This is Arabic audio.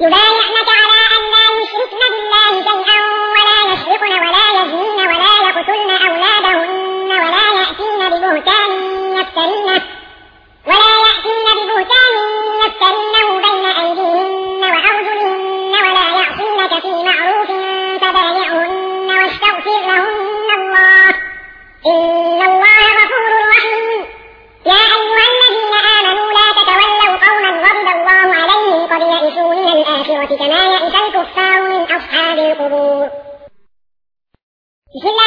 يبايعنك على أن لا يشركن بالله شيئا ولا يسرقن ولا يزنين ولا يقتلن أولادهن ولا يأتين ببهتان يفترنه ولا يأتين ببهتان يفترنه بين أيديهن وأرجلهن ولا يعصينك في معروف فبايعهن واستغفر لهن الله الآخرة كما يئس الكفار من أصحاب القبور. بسم الله